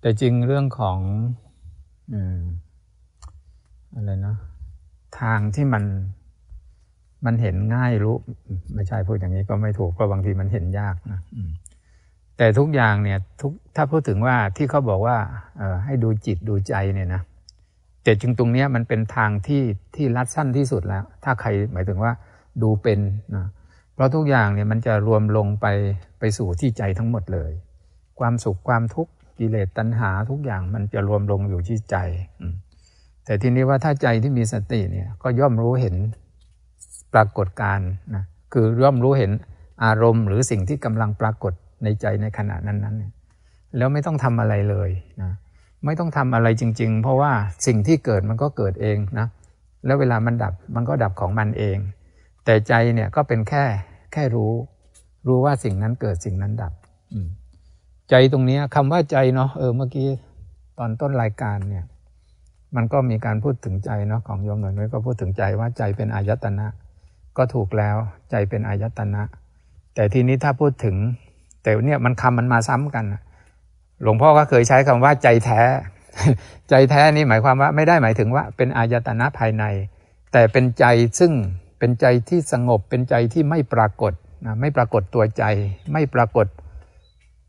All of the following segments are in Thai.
แต่จริงเรื่องของอะไรนะทางที่มันมันเห็นง่ายรู้ ไม่ใช่พูดอย่างนี้ก็ไม่ถูกเพราะบางทีมันเห็นยากนะแต่ทุกอย่างเนี่ยทุกถ้าพูดถึงว่าที่เขาบอกว่าให้ดูจิตดูใจเนี่ยนะแต่จึงตรงนี้มันเป็นทางที่ที่รัดสั้นที่สุดแล้ว ถ้าใครหมายถึงว่าดูเป็นนะเพราะทุกอย่างเนี่ยมันจะรวมลงไปไปสู่ที่ใจทั้งหมดเลย ความสุขความทุกข์ กิเลสตัณหาทุกอย่างมันจะรวมลงอยู่ที่ใจ แต่ทีนี้ว่าถ้าใจที่มีสติเนี่ยก็ย่อมรู้เห็นปรากฏการนะคือย่อมรู้เห็นอารมณ์ หรือสิ่งที่กำลังปรากฏในใจในขณะนั้นๆแล้วไม่ต้องทำอะไรเลยนะไม่ต้องทำอะไรจริง ๆ เพราะว่าสิ่งที่เกิดมันก็เกิดเองนะแล้วเวลามันดับมันก็ดับของมันเอง แต่ใจเนี่ยก็เป็นแค่แค่รู้ รู้ว่าสิ่งนั้นเกิดสิ่งนั้นดับ ใจตรงนี้คำว่าใจเนาะเออเมื่อกี้ตอนต้นรายการเนี่ย มันก็มีการพูดถึงใจเนาะของโยมหน่อยก็พูดถึงใจว่าใจเป็นอายตนะ ก็ถูกแล้วใจเป็นอายตนะ แต่ทีนี้ถ้าพูดถึง แต่เนี่ยมันคำมันมาซ้ำกัน หลวงพ่อก็เคยใช้คำว่าใจแท้ ใจแท้นี่หมายความว่าไม่ได้หมายถึงว่า เป็นอายตนะภายใน แต่เป็นใจซึ่งเป็นใจที่สงบเป็นใจที่ไม่ปรากฏนะไม่ปรากฏตัวใจ ไม่ปรากฏ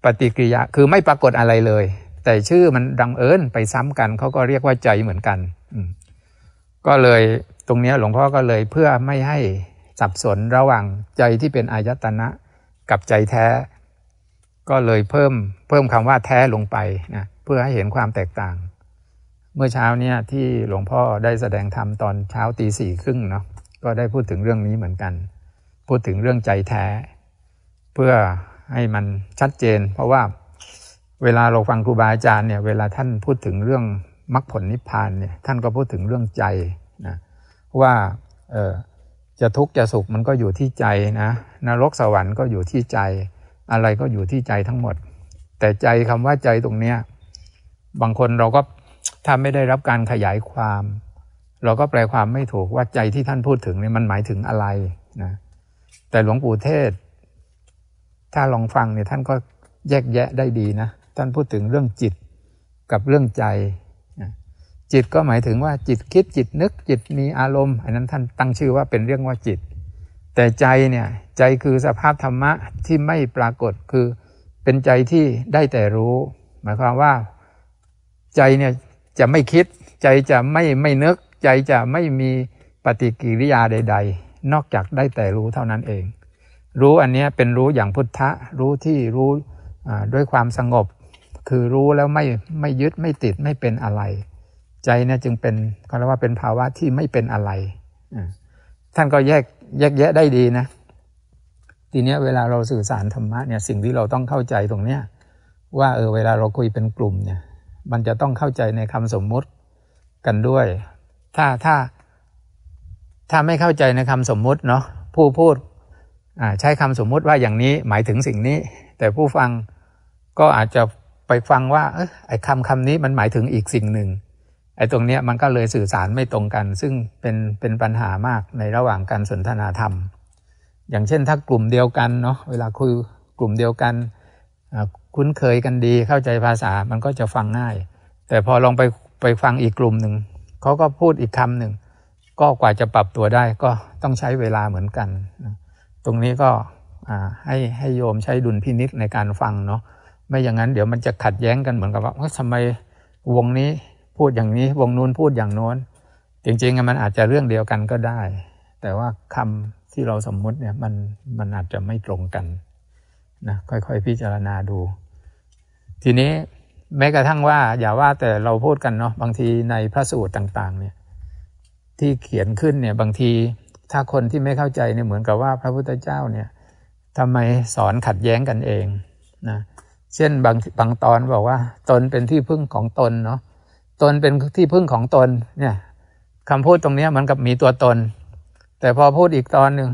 ปฏิกิริยาคือไม่ปรากฏอะไรเลย แต่ชื่อมันดังเอิญไปซ้ำกันเขาก็เรียกว่าใจเหมือนกันก็เลยตรงนี้หลวงพ่อก็เลยเพื่อไม่ให้สับสนระหว่างใจที่เป็นอายตนะกับใจแท้ ก็เลยเพิ่มเพิ่มคำว่าแท้ลงไปนะเพื่อให้เห็นความแตกต่าง เมื่อเช้าเนี่ยที่หลวงพ่อได้แสดงธรรมตอนเช้าตีสี่ครึ่งเนาะก็ได้พูดถึงเรื่องนี้เหมือนกัน พูดถึงเรื่องใจแท้ เพื่อ ให้มันชัดเจน เพราะว่าเวลาเราฟังครูบาอาจารย์เนี่ยเวลาท่านพูดถึงเรื่องมรรคผลนิพพานเนี่ยท่านก็พูดถึงเรื่องใจนะว่าเออจะทุกข์จะสุขมันก็อยู่ที่ใจนะนรกสวรรค์ก็อยู่ที่ใจ อะไรก็อยู่ที่ใจทั้งหมด แต่ใจคำว่าใจตรงเนี้ยบางคนเราก็ถ้าไม่ได้รับการขยายความ เราก็แปลความไม่ถูกว่าใจที่ท่านพูดถึงเนี่ยมันหมายถึงอะไรนะแต่หลวงปู่เทศ ถ้าลองฟังเนี่ยท่านก็แยกแยะได้ดีนะ ท่านพูดถึงเรื่องจิตกับเรื่องใจ จิตก็หมายถึงว่าจิตคิดจิตนึกจิตมีอารมณ์ อันนั้นท่านตั้งชื่อว่าเป็นเรื่องว่าจิต แต่ใจเนี่ยใจคือสภาพธรรมะที่ไม่ปรากฏคือเป็นใจที่ได้แต่รู้ หมายความว่าใจเนี่ยจะไม่คิด ใจจะไม่ไม่นึก ใจจะไม่มีปฏิกิริยาใด ๆ นอกจากได้แต่รู้เท่านั้นเอง รู้อันนี้เป็นรู้อย่างพุทธะ รู้ที่รู้ด้วยความสงบ คือรู้แล้วไม่ไม่ยึดไม่ติดไม่เป็นอะไร ใจเนี่ยจึงเป็นเขาเรียกว่าเป็นภาวะที่ไม่เป็นอะไร ท่านก็แยกแยกแยะได้ดีนะ ทีเนี้ยเวลาเราสื่อสารธรรมะเนี่ยสิ่งที่เราต้องเข้าใจตรงเนี้ยว่าเออเวลาเราคุยเป็นกลุ่มเนี่ย มันจะต้องเข้าใจในคำสมมุติกันด้วย ถ้าถ้าถ้าไม่เข้าใจในคำสมมุติเนาะผู้พูด ใช้คำสมมุติว่าอย่างนี้หมายถึงสิ่งนี้ แต่ผู้ฟังก็อาจจะไปฟังว่าออไอ้คำคำนี้มันหมายถึงอีกสิ่งหนึ่งไอ้ตรงเนี้ยมันก็เลยสื่อสารไม่ตรงกัน ซึ่งเป็นเป็นปัญหามากในระหว่างการสนทนาธรรม อย่างเช่นถ้ากลุ่มเดียวกันเนาะเวลาคุยกลุ่มเดียวกันคุ้นเคยกันดีเข้าใจภาษามันก็จะฟังง่าย แต่พอลองไปไปฟังอีกกลุ่มหนึ่งเขาก็พูดอีกคำหนึ่งก็กว่าจะปรับตัวได้ก็ต้องใช้เวลาเหมือนกัน ตรงนี้ก็ให้ให้โยมใช้ดุลพินิษในการฟังเนาะไม่อย่างนั้นเดี๋ยวมันจะขัดแย้งกันเหมือนกับว่าทำไมวงนี้พูดอย่างนี้ วงนู้นพูดอย่างโน้น จริงๆมันอาจจะเรื่องเดียวกันก็ได้ แต่ว่าคำที่เราสมมุติเนี่ยมันมันอาจจะไม่ตรงกันนะค่อยๆพิจารณาดู ทีนี้แม้กระทั่งว่า อย่าว่าแต่เราพูดกันเนาะบางทีในพระสูตรต่าง ๆ เนี่ย ที่เขียนขึ้นเนี่ยบางที ถ้าคนที่ไม่เข้าใจเนี่ยเหมือนกับว่าพระพุทธเจ้าเนี่ยทำไมสอนขัดแย้งกันเองนะเช่นบางบางตอนบอกว่า ตนเป็นที่พึ่งของตนเนาะตนเป็นที่พึ่งของตนเนี่ยคำพูดตรงนี้มันกับมีตัวตน แต่พอพูดอีกตอนหนึ่ง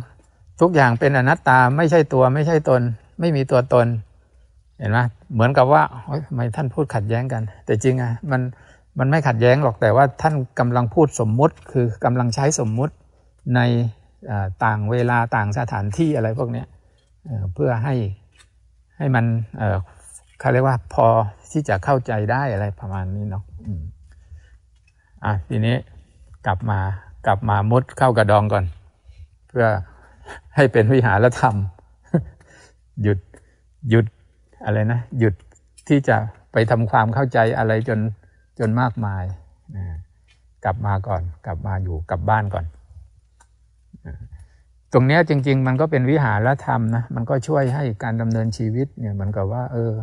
ทุกอย่างเป็นอนัตตาไม่ใช่ตัวไม่ใช่ตน ไม่มีตัวตน เห็นไหมเหมือนกับว่าทำไมท่านพูดขัดแย้งกัน แต่จริงอะมันมันไม่ขัดแย้งหรอกแต่ว่าท่านกำลังพูดสมมุติ คือกำลังใช้สมมุติ ในต่างเวลาต่างสถานที่อะไรพวกนี้เพื่อให้ให้มันเขาเรียกว่าพอที่จะเข้าใจได้อะไรประมาณนี้เนาะอะทีนี้กลับมากลับมามุดเข้ากระดองก่อน เพื่อให้เป็นวิหารธรรม หยุดหยุดอะไรนะหยุดที่จะไปทำความเข้าใจอะไรจนจนมากมาย กลับมาก่อน กลับมาอยู่กลับบ้านก่อน ตรงนี้จริง ๆ มันก็เป็นวิหารธรรมนะมันก็ช่วยให้การดำเนินชีวิตเนี่ยเหมือนกับว่า เออ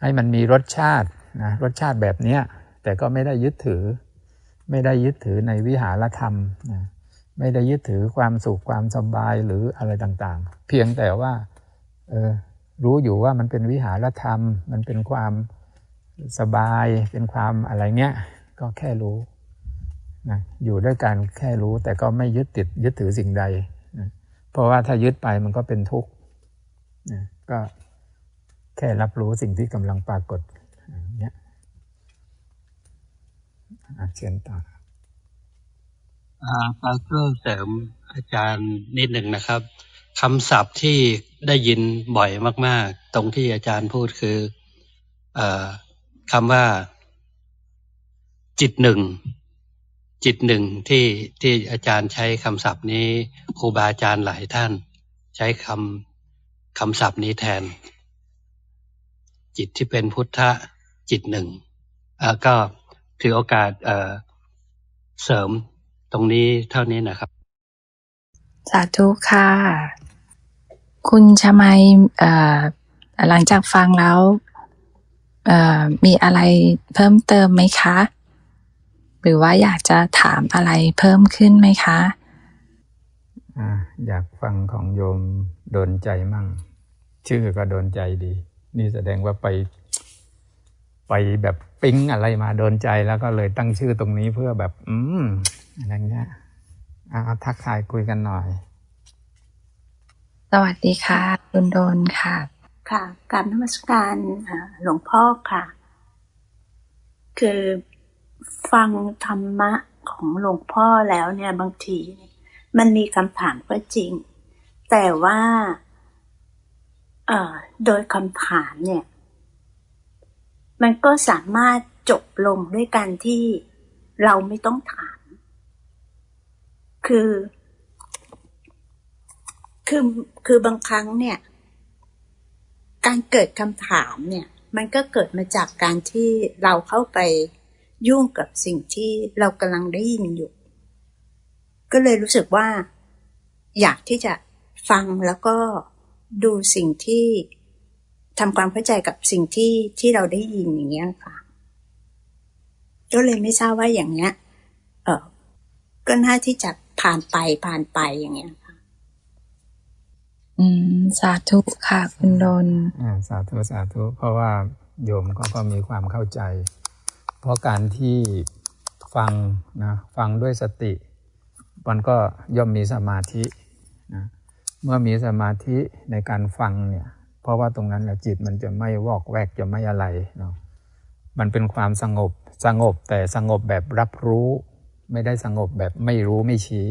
ให้มันมีรสชาตินะรสชาติแบบเนี้ยแต่ก็ไม่ได้ยึดถือ ไม่ได้ยึดถือในวิหารธรรมนะไม่ได้ยึดถือความสุขความสบายหรืออะไรต่างๆ เพียงแต่ว่าเออรู้อยู่ว่ามันเป็นวิหารธรรม มันเป็นความสบายเป็นความอะไรเนี้ยก็แค่รู้ นะอยู่ด้วยกันแค่รู้แต่ก็ไม่ยึดติดยึดถือสิ่งใดนะเพราะว่าถ้ายึดไปมันก็เป็นทุกข์นะก็แค่รับรู้สิ่งที่กำลังปรากฏเนี้ยอะเชิญต่ออ่าปาก็เสริมอาจารย์นิดหนึ่งนะครับคำศัพท์ที่ได้ยินบ่อยมาก ๆ ตรงที่อาจารย์พูดคือออคำว่า จิตหนึ่ง จิตหนึ่งที่ที่อาจารย์ใช้คำศัพท์นี้ครูบาอาจารย์หลายท่าน ใช้คำคำศัพท์นี้แทน จิตที่เป็นพุทธะจิตหนึ่งก็ถือโอกาสเเสริมตรงนี้เท่านี้นะครับ สาธุค่ะ คุณชมัยหลังจากฟังแล้วมีอะไรเพิ่มเติมไหมคะ หรือว่าอยากจะถามอะไรเพิ่มขึ้นไหมคะอ่าอยากฟังของโยมโดนใจมั่ง ชื่อก็โดนใจดี นี่แสดงว่าไป ไปแบบปิ๊งอะไรมาโดนใจแล้วก็เลยตั้งชื่อตรงนี้เพื่อแบบ อืมอะไรเงี้ยอ่าเอาทักทายคุยกันหน่อย สวัสดีค่ะ คุณโดนค่ะ ค่ะกรารนมัสการอ่าหลวงพ่อค่ะ คือ ฟังธรรมะของหลวงพ่อแล้วเนี่ยบางที มันมีคำถามก็จริง แต่ว่าโดยคำถามเนี่ย มันก็สามารถจบลงด้วยการที่เราไม่ต้องถาม คือ คือ คือบางครั้งเนี่ย การเกิดคำถามเนี่ย มันก็เกิดมาจากการที่เราเข้าไป ยุ่งกับสิ่งที่เรากำลังได้ยินอยู่ ก็เลยรู้สึกว่า อยากที่จะฟังแล้วก็ดูสิ่งที่ทำความเข้าใจกับสิ่งที่ที่เราได้ยินอย่างเงี้ยค่ะก็เลยไม่ทราบว่าอย่างเงี้ย เออก็น่าที่จะผ่านไปผ่านไปอย่างเงี้ยค่ะ อืม สาธุค่ะ คุณโดนอ่าสาธุสาธุ เพราะว่าโยมก็ก็มีความเข้าใจ เพราะการที่ฟังนะฟังด้วยสติ มันก็ย่อมมีสมาธินะเมื่อมีสมาธิในการฟังเนี่ยเพราะว่าตรงนั้นแหละจิตมันจะไม่วอกแวกจะไม่อะไรเนาะมันเป็นความสงบสงบแต่สงบแบบรับรู้ ไม่ได้สงบแบบไม่รู้ไม่ชี้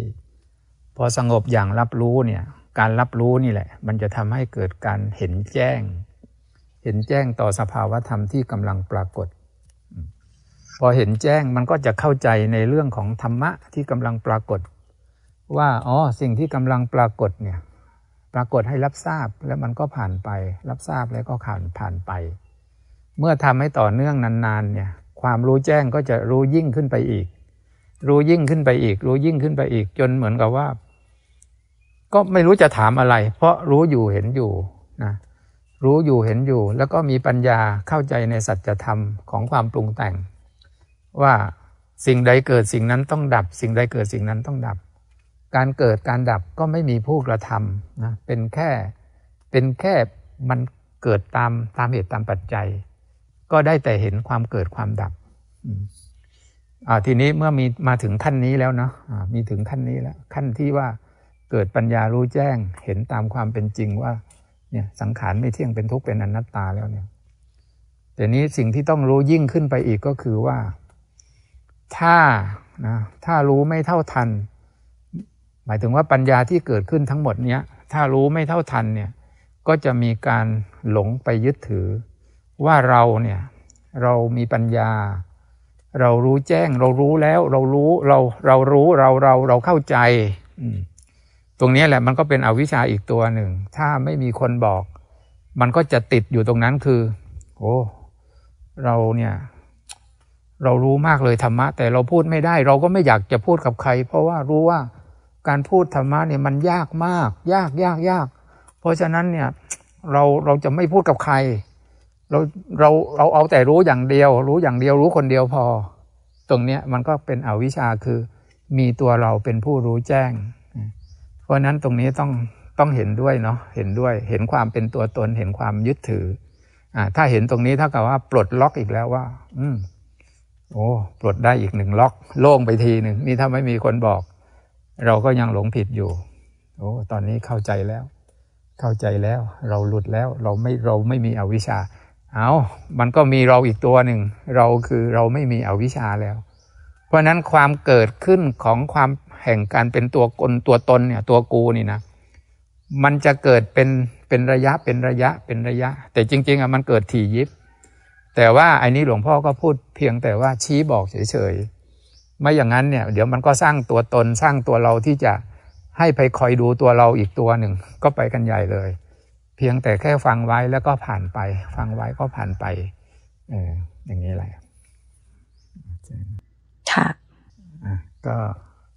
พอสงบอย่างรับรู้เนี่ยการรับรู้นี่แหละ มันจะทำให้เกิดการเห็นแจ้ง เห็นแจ้งต่อสภาวธรรมที่กำลังปรากฏ พอเห็นแจ้งมันก็จะเข้าใจในเรื่องของธรรมะที่กำลังปรากฏ ว่าอ๋อสิ่งที่กำลังปรากฏเนี่ยปรากฏให้รับทราบแล้วมันก็ผ่านไป รับทราบแล้วก็ผ่านผ่านไป เมื่อทำให้ต่อเนื่องนานๆเนี่ยความรู้แจ้งก็จะรู้ยิ่งขึ้นไปอีก รู้ยิ่งขึ้นไปอีก รู้ยิ่งขึ้นไปอีก จนเหมือนกับว่า ก็ไม่รู้จะถามอะไร เพราะรู้อยู่เห็นอยู่นะรู้อยู่เห็นอยู่ แล้วก็มีปัญญาเข้าใจในสัจธรรมของความปรุงแต่ง ว่าสิ่งใดเกิดสิ่งนั้นต้องดับ สิ่งใดเกิดสิ่งนั้นต้องดับ การเกิดการดับก็ไม่มีผู้กระทำนะเป็นแค่เป็นแค่มันเกิดตามตามเหตุตามปัจจัย ก็ได้แต่เห็นความเกิดความดับอ่าทีนี้เมื่อมีมาถึงขั้นนี้แล้วเนาะมีถึงขั้นนี้แล้ว ขั้นที่ว่าเกิดปัญญารู้แจ้งเห็นตามความเป็นจริงว่าเนี่ยสังขารไม่เที่ยงเป็นทุกข์เป็นอนัตตาแล้วเนี่ยแต่นี้สิ่งที่ต้องรู้ยิ่งขึ้นไปอีกก็คือว่า ถ้านะถ้ารู้ไม่เท่าทัน หมายถึงว่าปัญญาที่เกิดขึ้นทั้งหมดเนี้ยถ้ารู้ไม่เท่าทันเนี่ยก็จะมีการหลงไปยึดถือ ว่าเราเนี่ยเรามีปัญญา เรารู้แจ้ง เรารู้แล้ว เรารู้เราเรารู้เราเราเราเข้าใจตรงนี้แหละมันก็เป็นอวิชชาอีกตัวหนึ่ง ถ้าไม่มีคนบอก มันก็จะติดอยู่ตรงนั้นคือ โอ้เราเนี่ย เรารู้มากเลยธรรมะ แต่เราพูดไม่ได้ เราก็ไม่อยากจะพูดกับใคร เพราะว่ารู้ว่าการพูดธรรมะเนี่ยมันยากมาก ยากยากยาก เพราะฉะนั้นเนี่ยเราเราจะไม่พูดกับใคร เราเราเราเอาแต่รู้อย่างเดียว รู้อย่างเดียวรู้คนเดียวพอ ตรงเนี้ยมันก็เป็นอวิชชาคือ มีตัวเราเป็นผู้รู้แจ้ง เพราะฉะนั้นตรงนี้ต้องต้องเห็นด้วยเนาะเห็นด้วยเห็นความเป็นตัวตนเห็นความยึดถืออ่าถ้าเห็นตรงนี้เท่ากับว่าปลดล็อกอีกแล้วว่า อืม โอ้ปลดได้อีกหนึ่งล็อก โล่งไปทีหนึ่งนี่ถ้าไม่มีคนบอก เราก็ยังหลงผิดอยู่ โอ้ตอนนี้เข้าใจแล้ว เข้าใจแล้ว เราหลุดแล้ว เราไม่เราไม่มีอวิชชา เอามันก็มีเราอีกตัวหนึ่ง เราคือเราไม่มีอวิชชาแล้ว เพราะฉะนั้นความเกิดขึ้นของความแห่งการเป็นตัวกลตัวตนเนี่ย ตัวกูนี่นะ มันจะเกิดเป็นเป็นระยะเป็นระยะเป็นระยะ แต่จริง ๆอะมันเกิดถี่ยิบ แต่ว่าไอ้นี้หลวงพ่อก็พูดเพียงแต่ว่าชี้บอกเฉยๆไม่อย่างนั้นเนี่ยเดี๋ยวมันก็สร้างตัวตนสร้างตัวเราที่จะให้ไปคอยดูตัวเราอีกตัวหนึ่งก็ไปกันใหญ่เลย เพียงแต่แค่ฟังไว้แล้วก็ผ่านไป ฟังไว้ก็ผ่านไปเอออย่างนี้แหละค่ะอะก็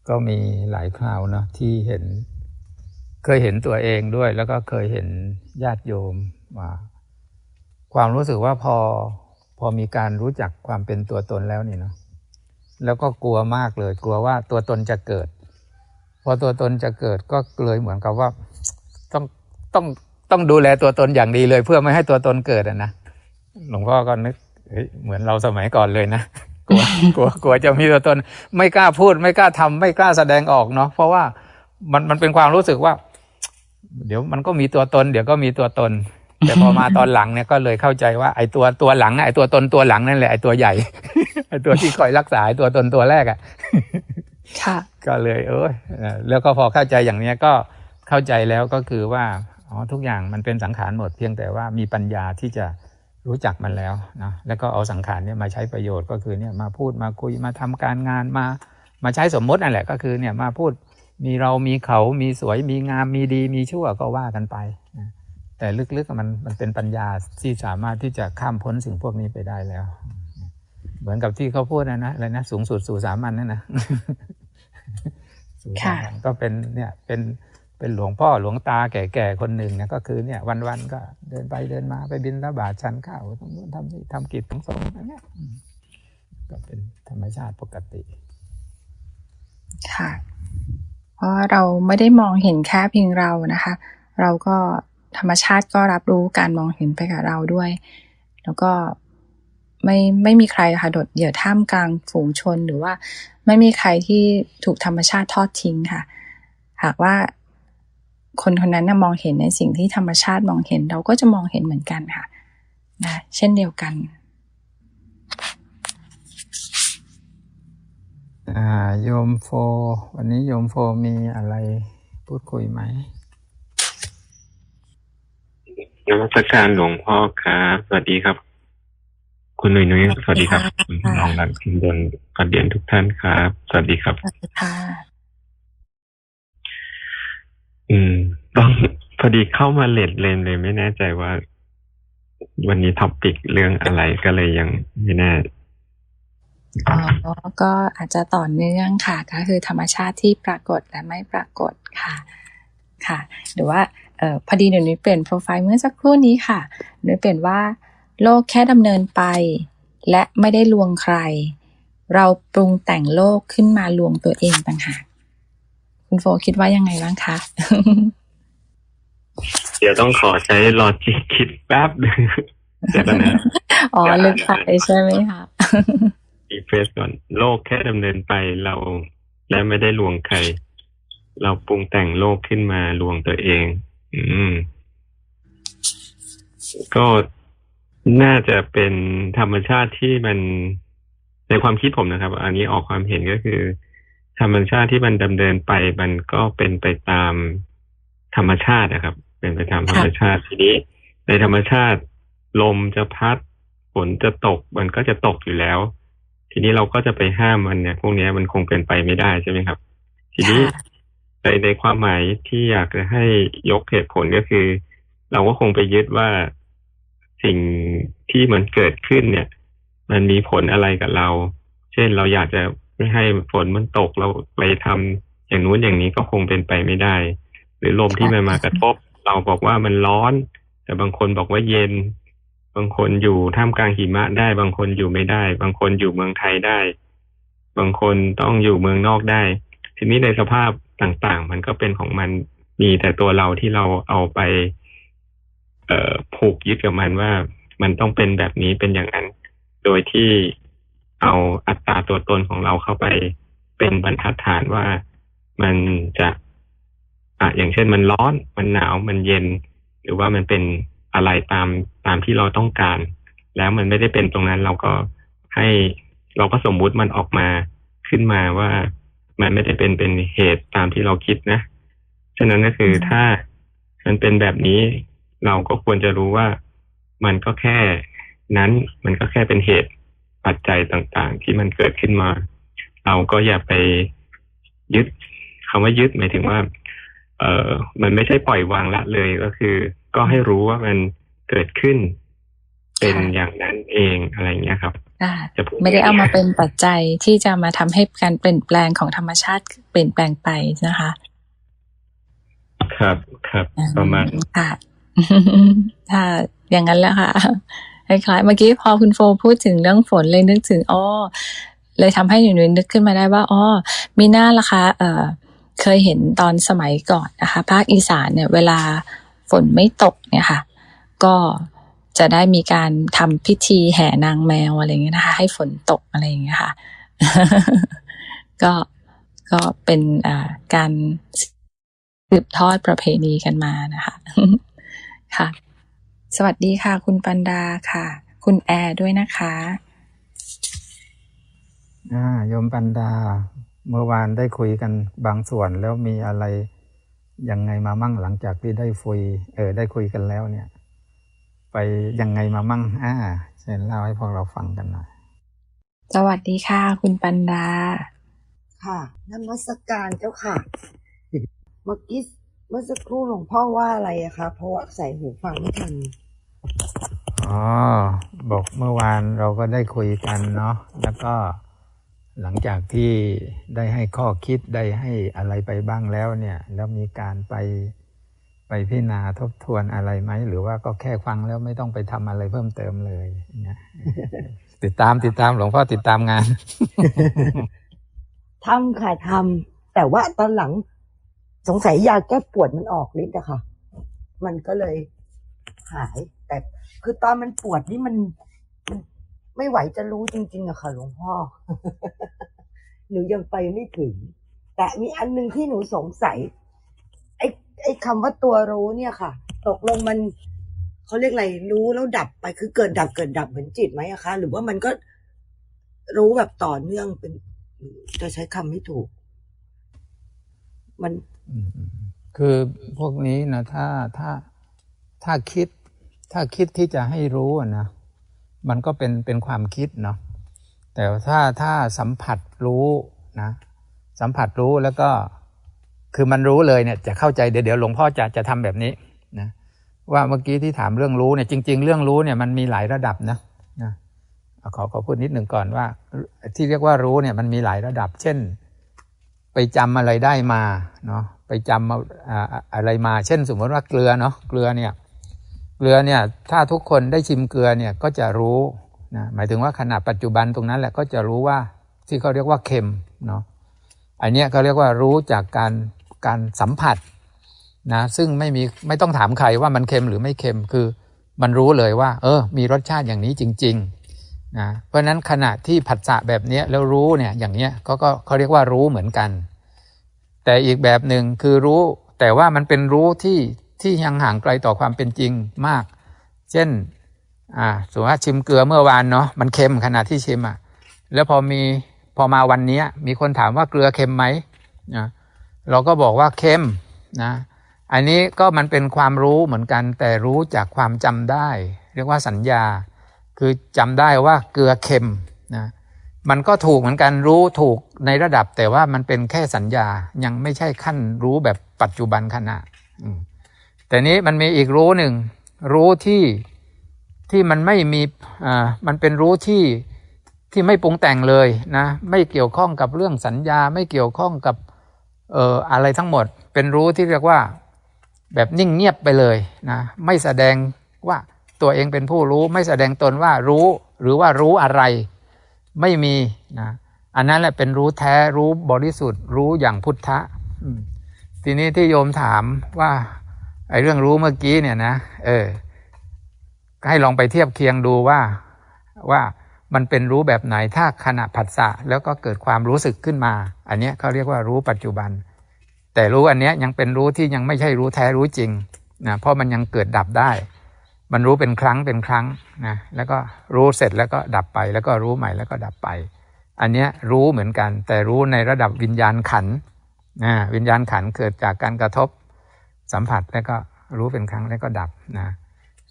ก็มีหลายคราวเนาะที่เห็น เคยเห็นตัวเองด้วย แล้วก็เคยเห็นญาติโยมว่าความรู้สึกว่าพอ พอมีการรู้จักความเป็นตัวตนแล้วนี่เนาะแล้วก็กลัวมากเลย กลัวว่าตัวตนจะเกิด พอตัวตนจะเกิดก็เลยเหมือนกับว่าต้องต้องต้องดูแลตัวตนอย่างดีเลย เพื่อไม่ให้ตัวตนเกิดอะนะหลวงพ่อก็นึกเฮ้ยเหมือนเราสมัยก่อนเลยนะกลัวกลัวกลัวจะมีตัวตน ไม่กล้าพูด ไม่กล้าทำไม่กล้าแสดงออกเนาะเพราะว่ามันมันเป็นความรู้สึกว่า เดี๋ยวมันก็มีตัวตน เดี๋ยวก็มีตัวตน แต่พอมาตอนหลังเนี่ยก็เลยเข้าใจว่าไอ้ตัวตัวหลังน่ะไอ้ตัวตนตัวหลังนั่นแหละไอ้ตัวใหญ่ไอ้ตัวที่คอยรักษาไอ้ตัวตนตัวแรกอะค่ะก็เลยเออเออแล้วก็พอเข้าใจอย่างเนี้ยก็เข้าใจแล้วก็คือว่าอ๋อทุกอย่างมันเป็นสังขารหมดเพียงแต่ว่ามีปัญญาที่จะรู้จักมันแล้วนะแล้วก็เอาสังขารเนี่ยมาใช้ประโยชน์ก็คือเนี่ยมาพูดมาคุยมาทำการงานมามาใช้สมมตินั่นแหละก็คือเนี่ยมาพูดมีเรามีเขามีสวยมีงามมีดีมีชั่วก็ว่ากันไปนะ แต่ลึกๆมันมันเป็นปัญญาที่สามารถที่จะข้ามพ้นสิ่งพวกนี้ไปได้แล้ว เหมือนกับที่เขาพูดนะนะอะไรนะสูงสุดสู่สามัญนั่นนะสู่สามัญก็เป็นเนี่ยเป็นเป็นหลวงพ่อหลวงตาแก่ๆคนหนึ่งเนี่ยก็คือเนี่ย วันๆก็เดินไปเดินมาไปบินระบาทชันข้าวทำนู่นทำนี่ทำกิจของสงฆ์อะไรเงี้ยอืมก็เป็นธรรมชาติปกติ ค่ะ เพราะเราไม่ได้มองเห็นแค่เพียงเรานะคะ เราก็ ธรรมชาติก็รับรู้การมองเห็นไปกับเราด้วย แล้วก็ไม่ไม่มีใครค่ะโดดเดี่ยวท่ามกลางฝูงชนหรือว่าไม่มีใครที่ถูกธรรมชาติทอดทิ้งค่ะ หากว่าคนคนนั้นนะมองเห็นในสิ่งที่ธรรมชาติมองเห็นเราก็จะมองเห็นเหมือนกันค่ะนะเช่นเดียวกันอ่าโยมโฟ วันนี้โยมโฟมีอะไรพูดคุยไหม นมัสการหลวงพ่อครับสวัสดีครับ คุณหนุ่ยนุ้ยสวัสดีครับค่ะคุณน้องรันคุณดนกเดียนทุกท่านครับ สวัสดีครับค่ะอืม ต้องพอดีเข้ามาเลดเลนเลยไม่แน่ใจว่า วันนี้ท็อปิกเรื่องอะไรก็เลยยังไม่แน่อ๋อก็อาจจะต่อเนื่องค่ะ ก็คือธรรมชาติที่ปรากฏและไม่ปรากฏค่ะ ค่ะ หรือว่าเอ่อพอดีหนูนุ้ยเปลี่ยนโปรไฟล์เมื่อสักครู่นี้ค่ะหนูเปลี่ยนว่า โลกแค่ดำเนินไป และไม่ได้ลวงใคร เราปรุงแต่งโลกขึ้นมาลวงตัวเองต่างหากคุณโฟคิดว่ายังไงบ้างคะเดี๋ยวต้องขอใช้ลอจิกคิดแป๊บหนึงเดี๋ยวก่อนนะอ๋อลึกไปใช่ไหมคะรีเฟรชก่อนโลกแค่ดำเนินไปเรา และไม่ได้ลวงใคร เราปรุงแต่งโลกขึ้นมาลวงตัวเอง อืม ก็น่าจะเป็นธรรมชาติที่มันในความคิดผมนะครับ อันนี้ออกความเห็นก็คือ ธรรมชาติที่มันดำเนินไป มันก็เป็นไปตามธรรมชาตินะครับ เป็นไปตามธรรมชาติทีนี้ ในธรรมชาติลมจะพัดฝนจะตก มันก็จะตกอยู่แล้ว ทีนี้เราก็จะไปห้ามมันเนี่ย พวกเนี้ยมันคงเป็นไปไม่ได้ใช่ไหมครับ ทีนี้ค่ะ ในในความหมายที่อยากจะให้ยกเหตุผลก็คือ เราก็คงไปยึดว่าสิ่งที่มันเกิดขึ้นเนี่ย มันมีผลอะไรกับเรา เช่นเราอยากจะไม่ให้ฝนมันตกเราไปทำอย่างนู้นอย่างนี้ก็คงเป็นไปไม่ได้ หรือลมที่มันมากระทบ เราบอกว่ามันร้อน แต่บางคนบอกว่าเย็น บางคนอยู่ท่ามกลางหิมะได้ บางคนอยู่ไม่ได้ บางคนอยู่เมืองไทยได้ บางคนต้องอยู่เมืองนอกได้ ทีนี้ในสภาพ ต่างๆ มันก็เป็นของมันมีแต่ตัวเราที่เราเอาไป เอ่อผูกยึดกับมันว่ามันต้องเป็นแบบนี้เป็นอย่างนั้น โดยที่เอาอัตราตัวตนของเราเข้าไปเป็นบรรทัดฐานว่ามันจะอะอย่างเช่นมันร้อนมันหนาวมันเย็น หรือว่ามันเป็นอะไรตามตามที่เราต้องการ แล้วมันไม่ได้เป็นตรงนั้นเราก็ให้เราก็สมมุติมันออกมาขึ้นมาว่า มันไม่ได้เป็นเป็นเหตุตามที่เราคิดนะ ฉะนั้นก็คือถ้ามันเป็นแบบนี้เราก็ควรจะรู้ว่ามันก็แค่นั้นมันก็แค่เป็นเหตุปัจจัยต่างๆ ที่มันเกิดขึ้นมา เราก็อย่าไปยึดคำว่ายึดหมายถึงว่า เออมันไม่ใช่ปล่อยวางละเลยก็คือ ก็ให้รู้ว่ามันเกิดขึ้น เป็นค่ะอย่างนั้นเองอะไรอย่างเงี้ยครับค่ะจะพูด ไม่ได้เอามาย่งงี้ยเป็นปัจจัยที่จะมาทำให้การเปลี่ยนแปลงของธรรมชาติเปลี่ยนแปลงไปนะคะ ครับครับประมาณค่ะค่ะอย่างนั้นแหละค่ะคล้ายๆเมื่อกี้พอคุณโฟพูดถึงเรื่องฝนเลยนึกถึงอ้อเลยทำให้หนูนึกขึ้นมาได้ว่าอ้อมีหน้าละคะเอ่อเคยเห็นตอนสมัยก่อนนะคะ ภาคอีสานเนี่ย เวลาฝนไม่ตกเนี่ยค่ะ ก็ จะได้มีการทำพิธีแห่นางแมวอะไรเงี้ยนะคะ ให้ฝนตกอะไรอย่างเงี้ยค่ะ ก็ก็เป็นการสืบทอดประเพณีกันมานะคะ ค่ะ สวัสดีค่ะ คุณปันดาค่ะ คุณแอร์ด้วยนะคะอ่าโยมปันดา เมื่อวานได้คุยกันบางส่วนแล้วมีอะไรยังไงมามั่งหลังจากที่ได้คุย เออ ได้คุยกันแล้วเนี่ย ไปยังไงมามั่งอ่าเชิญเล่าให้พวกเราฟังกันหน่อย สวัสดีค่ะ คุณปันดา ค่ะนมัสการเจ้าค่ะ เมื่อกี้เมื่อสักครู่หลวงพ่อว่าอะไรอะคะ เพราะว่าใส่หูฟังไม่ทัน อ๋อ บอกเมื่อวานเราก็ได้คุยกันเนาะ แล้วก็หลังจากที่ได้ให้ข้อคิดได้ให้อะไรไปบ้างแล้วเนี่ย แล้วมีการไป ไปพิจารณาทบทวนอะไรไหม หรือว่าก็แค่ฟังแล้วไม่ต้องไปทำอะไรเพิ่มเติมเลยเนี่ยติดตามติดตามหลวงพ่อติดตามงานทำค่ะทำแต่ว่าตอนหลังสงสัยยาแก้ปวดมันออกฤทธิ์อะค่ะ มันก็เลยหาย แต่คือตอนมันปวดนี่มันมันไม่ไหวจะรู้จริง ๆอะค่ะ หลวงพ่อ หนูยังไปไม่ถึง แต่มีอันหนึ่งที่หนูสงสัย ไอ้คำว่าตัวรู้เนี่ยค่ะ ตกลงมันเขาเรียกอะไรรู้แล้วดับไปคือเกิดดับเกิดดับเหมือนจิตไหมอะคะ หรือว่ามันก็รู้แบบต่อเนื่องเป็น จะใช้คำไม่ถูก มันคือพวกนี้นะถ้าถ้าถ้าคิด ถ้าคิดที่จะให้รู้นะมันก็เป็นเป็นความคิดเนาะแต่ถ้าถ้าสัมผัสรู้นะสัมผัสรู้แล้วก็ คือมันรู้เลยเนี่ยจะเข้าใจเดี๋ยวเดี๋ยวหลวงพ่อจะจะทำแบบนี้นะว่าเมื่อกี้ที่ถามเรื่องรู้เนี่ยจริง ๆ เรื่องรู้เนี่ยมันมีหลายระดับนะนะขอขอพูดนิดหนึ่งก่อนว่า ที่เรียกว่ารู้เนี่ยมันมีหลายระดับ เช่น ไปจำอะไรได้มาเนาะไปจำเอาอ่าอะไรมา เช่น สมมติว่าเกลือเนาะเกลือเนี่ยเกลือเนี่ยถ้าทุกคนได้ชิมเกลือเนี่ยก็จะรู้นะหมายถึงว่าขณะปัจจุบันตรงนั้นแหละก็จะรู้ว่าที่เขาเรียกว่าเค็มเนาะอันเนี้ยเขาเรียกว่ารู้จากการ การสัมผัสนะซึ่งไม่มีไม่ต้องถามใครว่ามันเค็มหรือไม่เค็มคือมันรู้เลยว่า เออ มีรสชาติอย่างนี้จริงๆนะเพราะฉะนั้นขณะที่ผัสสะแบบนี้แล้วรู้เนี่ยอย่างเนี้ยก็ก็เขาเรียกว่ารู้เหมือนกัน แต่อีกแบบหนึ่งคือรู้ แต่ว่ามันเป็นรู้ที่ที่ยังห่างไกลต่อความเป็นจริงมาก เช่นอ่าสมมติว่าชิมเกลือเมื่อวานเนาะมันเค็มขณะที่ชิมอะแล้วพอมีพอมาวันนี้มีคนถามว่าเกลือเค็มไหมนะ เราก็บอกว่าเค็มนะอันนี้ก็มันเป็นความรู้เหมือนกัน แต่รู้จากความจำได้ เรียกว่าสัญญา คือจำได้ว่าเกลือเค็มนะมันก็ถูกเหมือนกันรู้ถูกในระดับแต่ว่ามันเป็นแค่สัญญายังไม่ใช่ขั้นรู้แบบปัจจุบันขณะแต่นี้มันมีอีกรู้หนึ่งรู้ที่ที่มันไม่มีอ่ามันเป็นรู้ที่ที่ไม่ปรุงแต่งเลยนะไม่เกี่ยวข้องกับเรื่องสัญญา ไม่เกี่ยวข้องกับ เอ่ออะไรทั้งหมดเป็นรู้ที่เรียกว่าแบบนิ่งเงียบไปเลยนะไม่แสดงว่าตัวเองเป็นผู้รู้ไม่แสดงตนว่ารู้หรือว่ารู้อะไรไม่มีนะอันนั้นแหละเป็นรู้แท้รู้บริสุทธิ์รู้อย่างพุทธะทีนี้ที่โยมถามว่าไอ้เรื่องรู้เมื่อกี้เนี่ยนะเออให้ลองไปเทียบเคียงดูว่าว่า มันเป็นรู้แบบไหนถ้าขณะผัสสะแล้วก็เกิดความรู้สึกขึ้นมา อันนี้เขาเรียกว่ารู้ปัจจุบัน แต่รู้อันนี้ยังเป็นรู้ที่ยังไม่ใช่รู้แท้รู้จริงนะเพราะมันยังเกิดดับได้ มันรู้เป็นครั้งเป็นครั้งนะแล้วก็รู้เสร็จแล้วก็ดับไป แล้วก็รู้ใหม่แล้วก็ดับไป อันนี้รู้เหมือนกัน แต่รู้ในระดับวิญญาณขันนะวิญญาณขันเกิดจากการกระทบสัมผัสแล้วก็รู้เป็นครั้งแล้วก็ดับนะ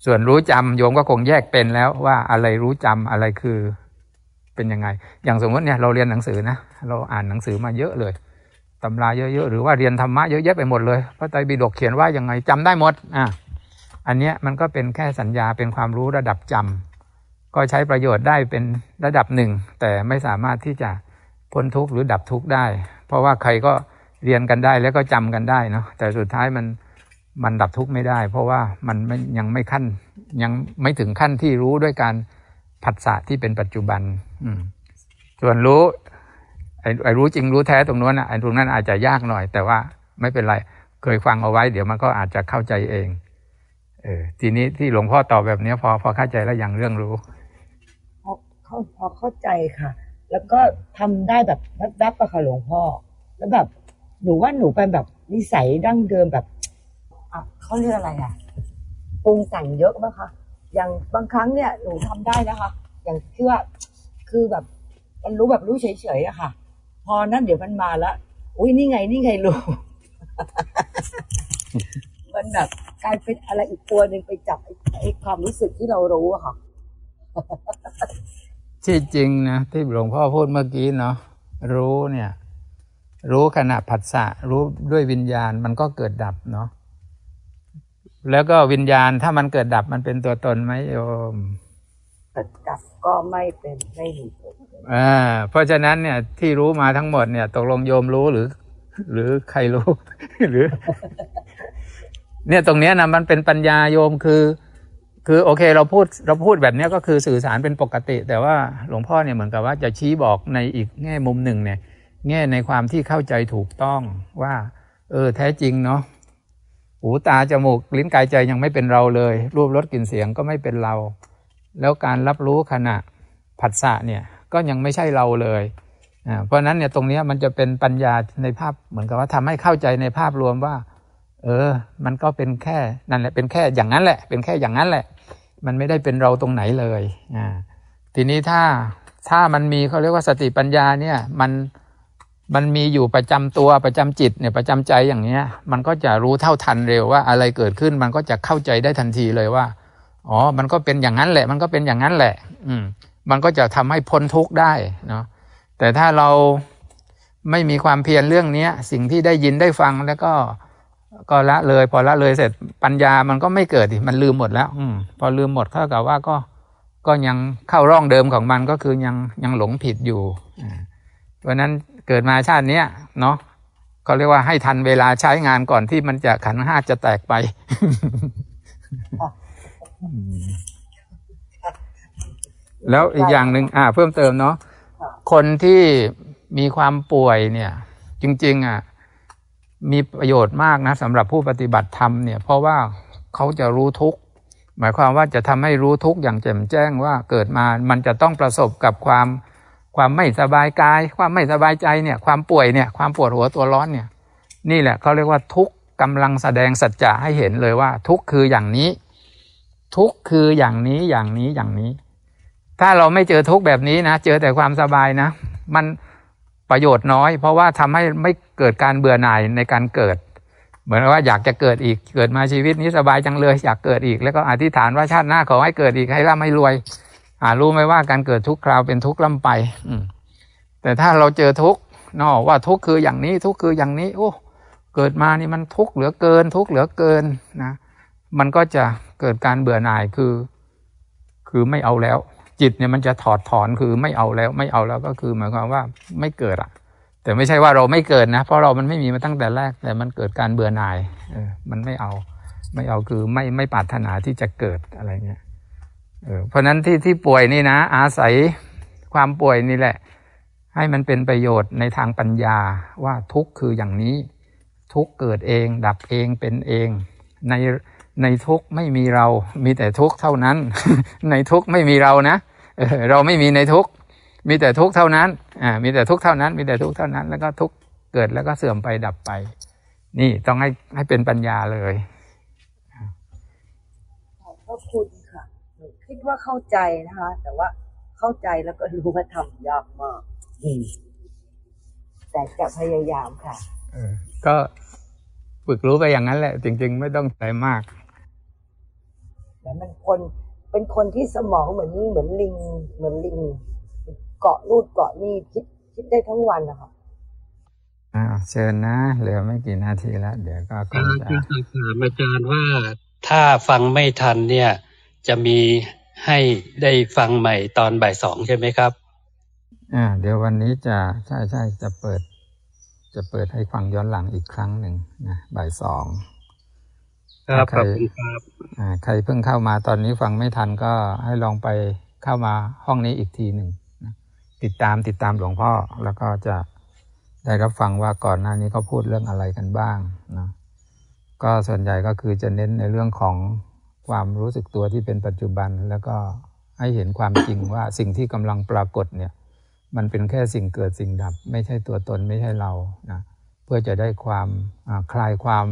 ส่วนรู้จำโยมก็คงแยกเป็นแล้วว่าอะไรรู้จำอะไรคือเป็นยังไง อย่างสมมติเนี่ยเราเรียนหนังสือนะเราอ่านหนังสือมาเยอะเลยตำราเยอะๆหรือว่าเรียนธรรมะเยอะแยะไปหมดเลยพระไตรปิฎกเขียนว่ายังไงจำได้หมดอะอันเนี้ยมันก็เป็นแค่สัญญาเป็นความรู้ระดับจำก็ใช้ประโยชน์ได้เป็นระดับหนึ่ง แต่ไม่สามารถที่จะพ้นทุกข์หรือดับทุกข์ได้ เพราะว่าใครก็เรียนกันได้แล้วก็จำกันได้เนาะแต่สุดท้ายมัน มันดับทุกข์ไม่ได้ เพราะว่ามันยังไม่ขั้นยังไม่ถึงขั้นที่รู้ด้วยการผัสสะที่เป็นปัจจุบัน อืส่วนรู้ไอ้รู้จริงรู้แท้ตรงนู้นนะไอ้ตรงนั้นอาจจะยากหน่อย แต่ว่าไม่เป็นไรเคยฟังเอาไว้ เดี๋ยวมันก็อาจจะเข้าใจเอง เออ ทีนี้ที่หลวงพ่อตอบแบบนี้พอพอเข้าใจแล้วย่างเรื่องรู้พอเข้าพอเข้าใจค่ะ แล้วก็ทำได้แบบแวบๆอะค่ะหลวงพ่อ แล้วแบบหนูว่าหนูเป็นแบบนิสัยดั้งเดิมแบบ อะเขาเรียกอะไรอะปรุงแต่งเยอะมากคะอย่างบางครั้งเนี่ยหนูทำได้นะคะ อย่างที่ว่าคือแบบ มันรู้แบบรู้เฉยๆอะค่ะ พอนั้นเดี๋ยวมันมาล้วอุ้ยนี่ไงนี่ไงรู้ มันแบบกลายเป็นอะไรอีกตัวหนึ่งไปจับไอ้ไอ้ความรู้สึกที่เรารู้อะค่ะ ที่จริงนะที่หลวงพ่อพูดเมื่อกี้เนาะรู้เนี่ย รู้ขณะผัสสะรู้ด้วยวิญญาณมันก็เกิดดับเนาะ แล้วก็วิญญาณถ้ามันเกิดดับมันเป็นตัวตนไหมโยมเกิดดับก็ไม่เป็นไม่มีผลอ่าเพราะฉะนั้นเนี่ยที่รู้มาทั้งหมดเนี่ย ตกลงโยมรู้หรือ หรือใครรู้หรือ เนี่ยตรงเนี้ยนะมันเป็นปัญญาโยมคือ คือโอเค เราพูดเราพูดแบบเนี้ยก็คือสื่อสารเป็นปกติ แต่ว่าหลวงพ่อเนี่ยเหมือนกับว่าจะชี้บอกในอีกแง่มุมหนึ่งเนี่ย แง่ในความที่เข้าใจถูกต้องว่า เออ แท้จริงเนาะ หูตาจมูกลิ้นกายใจยังไม่เป็นเราเลย รูปรสกลิ่นเสียงก็ไม่เป็นเรา แล้วการรับรู้ขณะผัสสะเนี่ยก็ยังไม่ใช่เราเลยอ่าเพราะนั้นเนี่ยตรงนี้มันจะเป็นปัญญาในภาพเหมือนกับว่าทำให้เข้าใจในภาพรวมว่า เออ มันก็เป็นแค่นั่นแหละเป็นแค่อย่างนั้นแหละ เป็นแค่อย่างนั้นแหละ มันไม่ได้เป็นเราตรงไหนเลยอ่าทีนี้ถ้าถ้ามันมีเขาเรียกว่าสติปัญญาเนี่ยมัน มันมีอยู่ประจำตัวประจำจิตเนี่ยประจำใจอย่างเนี้ย มันก็จะรู้เท่าทันเร็วว่าอะไรเกิดขึ้น มันก็จะเข้าใจได้ทันทีเลยว่าอ๋อ มันก็เป็นอย่างนั้นแหละ มันก็เป็นอย่างนั้นแหละ อืม มันก็จะทำให้พ้นทุกข์ได้เนาะแต่ถ้าเราไม่มีความเพียรเรื่องเนี้ย สิ่งที่ได้ยินได้ฟังแล้วก็ก็ละเลย พอละเลยเสร็จปัญญามันก็ไม่เกิดมันลืมหมดแล้ว อืม พอลืมหมดเท่ากับว่าก็ก็ยังเข้าร่องเดิมของมันก็คือยังยังหลงผิดอยู่อ่า เพราะนั้นเกิดมาชาติเนี้ยเนาะก็เรียกว่าให้ทันเวลาใช้งานก่อนที่มันจะขันห้าจะแตกไปแล้วอีกอย่างหนึ่งอ่า เพิ่มเติมเนาะคนที่มีความป่วยเนี่ย จริง ๆ อะ มีประโยชน์มากนะสำหรับผู้ปฏิบัติธรรมเนี่ย เพราะว่าเขาจะรู้ทุกหมายความว่าจะทำให้รู้ทุกอย่างแจ่มแจ้งว่าเกิดมา มันจะต้องประสบกับความ ความไม่สบายกาย ความไม่สบายใจเนี่ยความป่วยเนี่ยความปวดหัวตัวร้อนเนี่ยนี่แหละเขาเรียกว่าทุกข์กำลังแสดงสัจจะให้เห็นเลยว่า ทุกข์คืออย่างนี้ ทุกข์คืออย่างนี้อย่างนี้อย่างนี้ ถ้าเราไม่เจอทุกข์แบบนี้นะเจอแต่ความสบายนะ มันประโยชน์น้อย เพราะว่าทำให้ไม่เกิดการเบื่อหน่ายในการเกิด เหมือนว่าอยากจะเกิดอีกเกิดมาชีวิตนี้สบายจังเลย อยากเกิดอีกแล้วก็อธิษฐานว่าชาติหน้าขอให้เกิดอีกให้ร่ำให้รวย รู้ไหมว่าการเกิดทุกคราวเป็นทุกข์ล่ำไป อืแต่ถ้าเราเจอทุกข์นอว่าทุกข์คืออย่างนี้ทุกข์คืออย่างนี้ โอ้เกิดมานี่มันทุกข์เหลือเกิน ทุกข์เหลือเกินนะ มันก็จะเกิดการเบื่อหน่ายคือ คือไม่เอาแล้ว จิตเนี่ยมันจะถอดถอนคือไม่เอาแล้ว ไม่เอาแล้วก็คือหมายความว่าไม่เกิดอะแต่ไม่ใช่ว่าเราไม่เกิดนะ เพราะเรามันไม่มีมาตั้งแต่แรก แต่มันเกิดการเบื่อหน่ายเออมันไม่เอา ไม่เอาคือไม่ไม่ปรารถนาที่จะเกิดอะไรเงี้ย เพราะนั้นที่ที่ป่วยนี่นะ อาศัยความป่วยนี่แหละ ให้มันเป็นประโยชน์ในทางปัญญาว่าทุกข์คืออย่างนี้ ทุกข์เกิดเอง ดับเองเป็นเอง ในในทุกข์ไม่มีเรามีแต่ทุกข์เท่านั้น ในทุกข์ไม่มีเรานะเราไม่มีในทุกข์มีแต่ทุกข์เท่านั้นอ่ามีแต่ทุกข์เท่านั้น มีแต่ทุกข์เท่านั้น แล้วก็ทุกข์เกิดแล้วก็เสื่อมไปดับไป นี่ต้องให้ให้เป็นปัญญาเลยขอบพระคุณ ว่าเข้าใจนะคะ แต่ว่าเข้าใจแล้วก็รู้ว่าทำยากมากอืมแต่จะพยายามค่ะเออก็ฝึกรู้ไปอย่างนั้นแหละ จริง ๆ ไม่ต้องใส่มากแต่มันคนเป็นคนที่สมองเหมือนเหมือนลิง เหมือนลิง เกาะรูดเกาะนี่คิดคิดได้ทั้งวันนะคะอ่าเชิญนะ เหลือไม่กี่นาทีแล้ว เดี๋ยวก็คงจะคือถามอาจารย์ว่าถ้าฟังไม่ทันเนี่ย จะมี ให้ได้ฟังใหม่ตอนบ่ายสองใช่ไหมครับ อ่า เดี๋ยววันนี้จะใช่ใช่จะเปิด จะเปิดให้ฟังย้อนหลังอีกครั้งหนึ่งนะบ่ายสองครับถ้าขใครอบคุณครับอ่าใครเพิ่งเข้ามาตอนนี้ฟังไม่ทันก็ให้ลองไปเข้ามาห้องนี้อีกทีหนึ่งนะติดตามติดตามหลวงพ่อแล้วก็จะได้รับฟังว่าก่อนหน้านี้เขาพูดเรื่องอะไรกันบ้างนะก็ส่วนใหญ่ก็คือจะเน้นในเรื่องของ ความรู้สึกตัวที่เป็นปัจจุบันแล้วก็ให้เห็นความจริงว่าสิ่งที่กำลังปรากฏเนี่ย มันเป็นแค่สิ่งเกิดสิ่งดับ ไม่ใช่ตัวตนไม่ใช่เรานะเพื่อจะได้ความคลายความ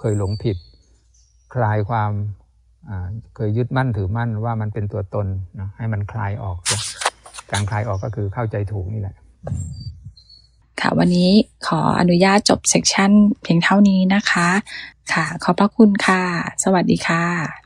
เคยหลงผิด คลายความเคยยึดมั่นถือมั่นว่ามันเป็นตัวตนนะให้มันคลายออก การคลายออกก็คือเข้าใจถูกนี่แหละค่ะวันนี้ขออนุญาตจบเซกชันเพียงเท่านี้นะคะ ค่ะ ขอบพระคุณค่ะ สวัสดีค่ะ